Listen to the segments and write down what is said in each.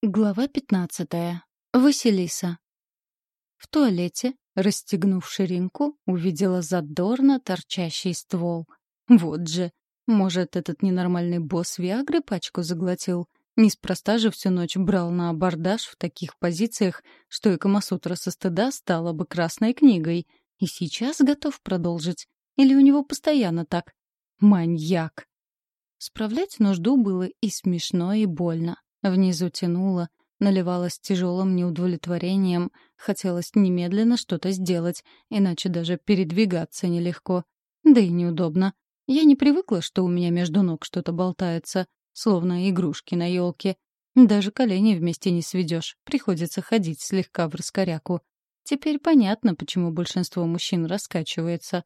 Глава пятнадцатая. Василиса. В туалете, расстегнув ширинку, увидела задорно торчащий ствол. Вот же. Может, этот ненормальный босс Виагры пачку заглотил? Неспроста же всю ночь брал на абордаж в таких позициях, что и Камасутра со стыда стала бы красной книгой. И сейчас готов продолжить. Или у него постоянно так? Маньяк. Справлять нужду было и смешно, и больно. Внизу тянуло, наливалось тяжелым неудовлетворением, хотелось немедленно что-то сделать, иначе даже передвигаться нелегко. Да и неудобно. Я не привыкла, что у меня между ног что-то болтается, словно игрушки на елке. Даже колени вместе не сведешь, приходится ходить слегка в раскоряку. Теперь понятно, почему большинство мужчин раскачивается.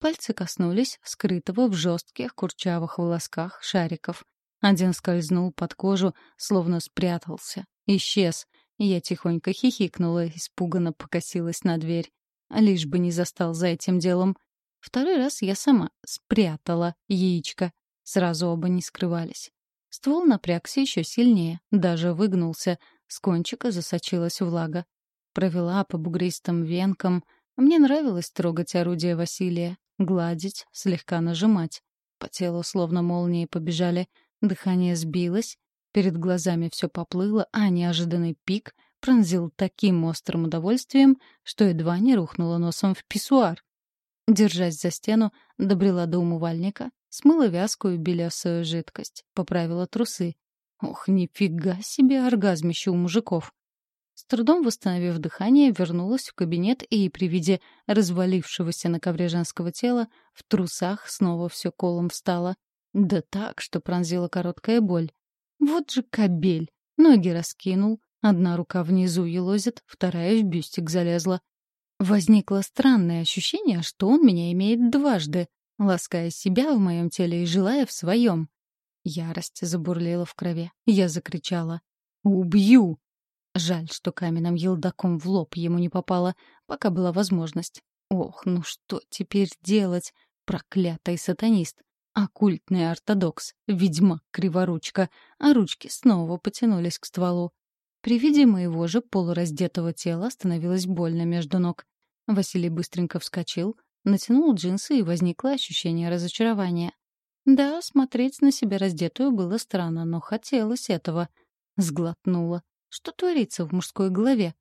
Пальцы коснулись скрытого в жестких курчавых волосках шариков. Один скользнул под кожу, словно спрятался. Исчез. Я тихонько хихикнула, испуганно покосилась на дверь. Лишь бы не застал за этим делом. Второй раз я сама спрятала яичко. Сразу оба не скрывались. Ствол напрягся еще сильнее, даже выгнулся. С кончика засочилась влага. Провела по бугристым венкам. Мне нравилось трогать орудие Василия, гладить, слегка нажимать. По телу словно молнии побежали — Дыхание сбилось, перед глазами все поплыло, а неожиданный пик пронзил таким острым удовольствием, что едва не рухнула носом в писсуар. Держась за стену, добрела до умывальника, смыла вязкую белесую жидкость, поправила трусы. Ох, нифига себе оргазмище у мужиков. С трудом восстановив дыхание, вернулась в кабинет и при виде развалившегося на ковре женского тела в трусах снова все колом встала. Да так, что пронзила короткая боль. Вот же кобель. Ноги раскинул, одна рука внизу елозит, вторая в бюстик залезла. Возникло странное ощущение, что он меня имеет дважды, лаская себя в моем теле и желая в своем. Ярость забурлила в крови. Я закричала. «Убью!» Жаль, что каменным елдаком в лоб ему не попало, пока была возможность. Ох, ну что теперь делать? Проклятый сатанист. Оккультный ортодокс, ведьмак-криворучка, а ручки снова потянулись к стволу. При виде моего же полураздетого тела становилось больно между ног. Василий быстренько вскочил, натянул джинсы, и возникло ощущение разочарования. Да, смотреть на себя раздетую было странно, но хотелось этого. Сглотнула. Что творится в мужской голове?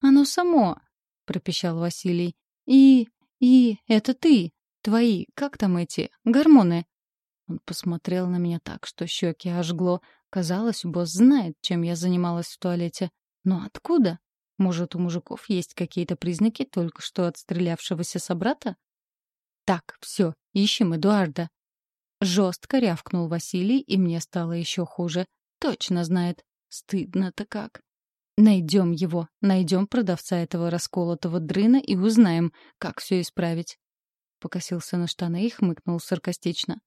«Оно само!» — пропищал Василий. «И... и... это ты!» Твои, как там эти, гормоны?» Он посмотрел на меня так, что щеки ожгло. Казалось, босс знает, чем я занималась в туалете. Но откуда? Может, у мужиков есть какие-то признаки только что отстрелявшегося собрата? «Так, все, ищем Эдуарда». Жестко рявкнул Василий, и мне стало еще хуже. Точно знает. Стыдно-то как. Найдем его, найдем продавца этого расколотого дрына и узнаем, как все исправить покосился на штаны и хмыкнул саркастично.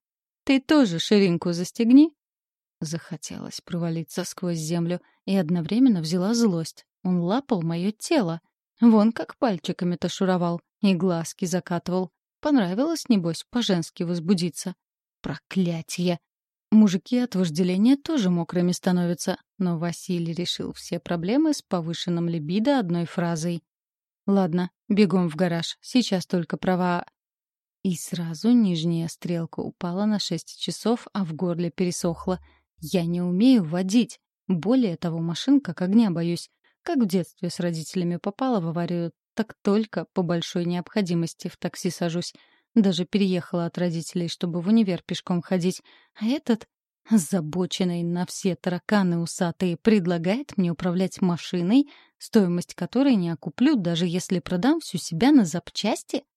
«Ты тоже ширинку застегни!» Захотелось провалиться сквозь землю и одновременно взяла злость. Он лапал мое тело. Вон как пальчиками-то шуровал и глазки закатывал. Понравилось, небось, по-женски возбудиться. Проклятье! Мужики от вожделения тоже мокрыми становятся, но Василий решил все проблемы с повышенным либидо одной фразой. «Ладно, бегом в гараж. Сейчас только права и сразу нижняя стрелка упала на шесть часов, а в горле пересохло. Я не умею водить. Более того, машин как огня боюсь. Как в детстве с родителями попала в аварию, так только по большой необходимости в такси сажусь. Даже переехала от родителей, чтобы в универ пешком ходить. А этот, озабоченный на все тараканы усатые, предлагает мне управлять машиной, стоимость которой не окуплю, даже если продам всю себя на запчасти —